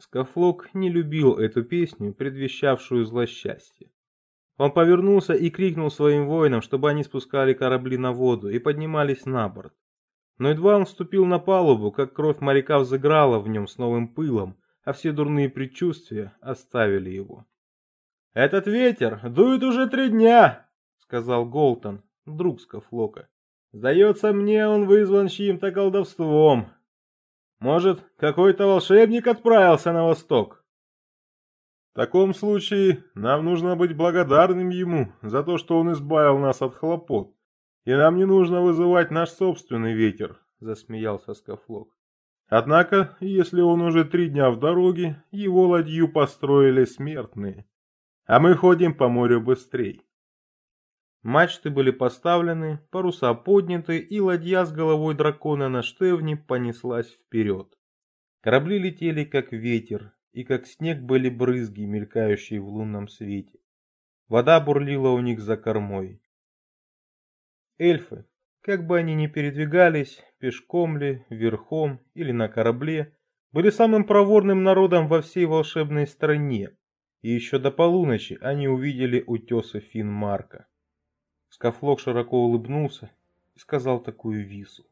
Скафлок не любил эту песню, предвещавшую злосчастье. Он повернулся и крикнул своим воинам, чтобы они спускали корабли на воду и поднимались на борт. Но едва он вступил на палубу, как кровь моряка взыграла в нем с новым пылом, а все дурные предчувствия оставили его. «Этот ветер дует уже три дня!» — сказал Голтон, друг Скафлока. «Сдается мне, он вызван чьим-то колдовством. Может, какой-то волшебник отправился на восток?» В таком случае нам нужно быть благодарным ему за то, что он избавил нас от хлопот. И нам не нужно вызывать наш собственный ветер, засмеялся Скафлок. Однако, если он уже три дня в дороге, его ладью построили смертные. А мы ходим по морю быстрей. Мачты были поставлены, паруса подняты, и ладья с головой дракона на штевне понеслась вперед. Корабли летели как ветер, и как снег были брызги, мелькающие в лунном свете. Вода бурлила у них за кормой. Эльфы, как бы они ни передвигались, пешком ли, верхом или на корабле, были самым проворным народом во всей волшебной стране, и еще до полуночи они увидели утесы Финмарка. Скафлок широко улыбнулся и сказал такую вису.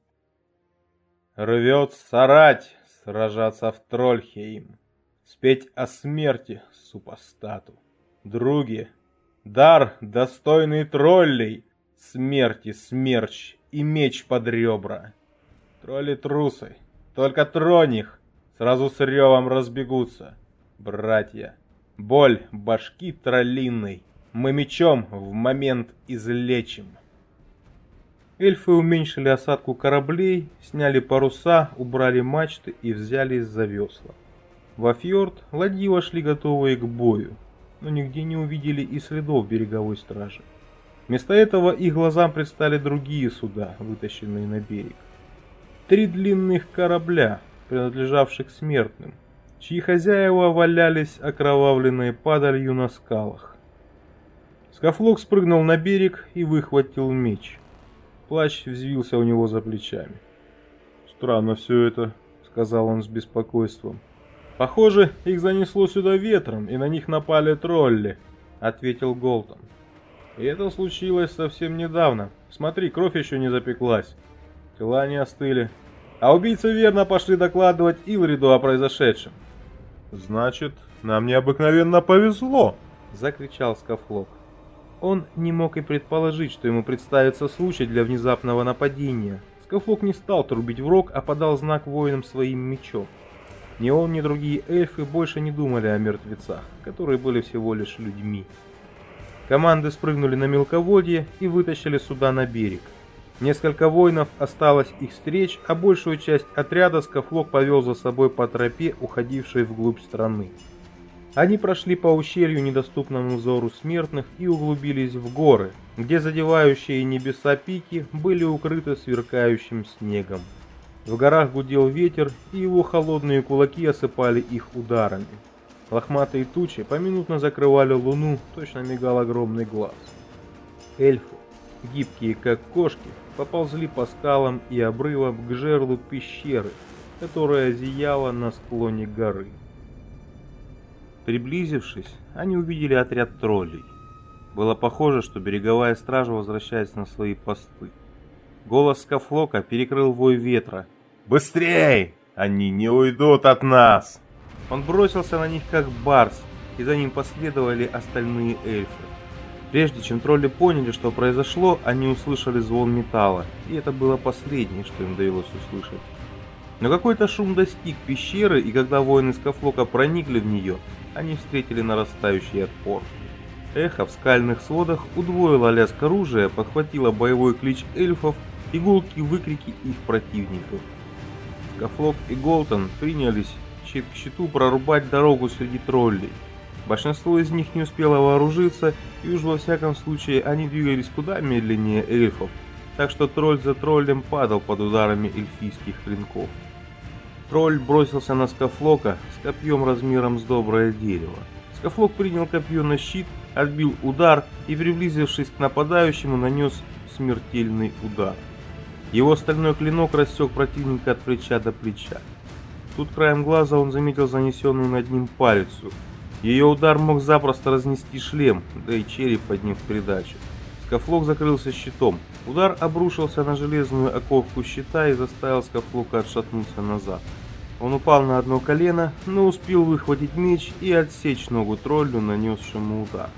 «Рвет сарать сражаться в Трольхейм, спеть о смерти супостату. Други, дар достойный троллей, Смерти смерч и меч под ребра. Тролли-трусы, только тронь их, сразу с ревом разбегутся. Братья, боль башки троллиной, мы мечом в момент излечим. Эльфы уменьшили осадку кораблей, сняли паруса, убрали мачты и взялись за весла. Во фьорд ладьи вошли готовые к бою, но нигде не увидели и следов береговой стражи. Вместо этого их глазам предстали другие суда, вытащенные на берег. Три длинных корабля, принадлежавших смертным, чьи хозяева валялись окровавленные падалью на скалах. Скафлок спрыгнул на берег и выхватил меч. Плащ взвился у него за плечами. «Странно все это», — сказал он с беспокойством. «Похоже, их занесло сюда ветром, и на них напали тролли», — ответил Голтон. И это случилось совсем недавно. Смотри, кровь еще не запеклась. Тела не остыли. А убийцы верно пошли докладывать Илриду о произошедшем. «Значит, нам необыкновенно повезло!» — закричал Скафлок. Он не мог и предположить, что ему представится случай для внезапного нападения. Скафлок не стал трубить в рог, а подал знак воинам своим мечом. Ни он, ни другие эльфы больше не думали о мертвецах, которые были всего лишь людьми. Команды спрыгнули на мелководье и вытащили суда на берег. Несколько воинов осталось их встреч, а большую часть отряда Скафлок повел за собой по тропе, уходившей вглубь страны. Они прошли по ущелью, недоступному взору смертных, и углубились в горы, где задевающие небеса пики были укрыты сверкающим снегом. В горах гудел ветер, и его холодные кулаки осыпали их ударами. Лохматые тучи поминутно закрывали луну, точно мигал огромный глаз. Эльфы, гибкие как кошки, поползли по скалам и обрывам к жерлу пещеры, которая зияла на склоне горы. Приблизившись, они увидели отряд троллей. Было похоже, что береговая стража возвращается на свои посты. Голос Скафлока перекрыл вой ветра. «Быстрей! Они не уйдут от нас!» Он бросился на них как барс, и за ним последовали остальные эльфы. Прежде чем тролли поняли, что произошло, они услышали звон металла, и это было последнее, что им довелось услышать. Но какой-то шум достиг пещеры, и когда воины Скафлока проникли в нее, они встретили нарастающий отпор. Эхо в скальных сводах удвоило лязг оружия, подхватило боевой клич эльфов и гулки выкрики их противников. Скафлок и Голтон принялись щит к щиту прорубать дорогу среди троллей. Большинство из них не успело вооружиться, и уж во всяком случае они двигались куда медленнее эльфов, так что тролль за троллем падал под ударами эльфийских клинков. Тролль бросился на Скафлока с копьем размером с доброе дерево. Скафлок принял копье на щит, отбил удар и, приблизившись к нападающему, нанес смертельный удар. Его стальной клинок рассек противника от плеча до плеча. Тут краем глаза он заметил занесенную над ним палицу. Ее удар мог запросто разнести шлем, да и череп под ним в придачу. Скафлок закрылся щитом. Удар обрушился на железную оковку щита и заставил Скафлока отшатнуться назад. Он упал на одно колено, но успел выхватить меч и отсечь ногу троллю, нанесшему удар.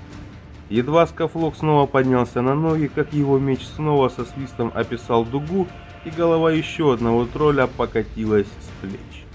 Едва Скафлок снова поднялся на ноги, как его меч снова со свистом описал дугу, и голова еще одного тролля покатилась с плеч.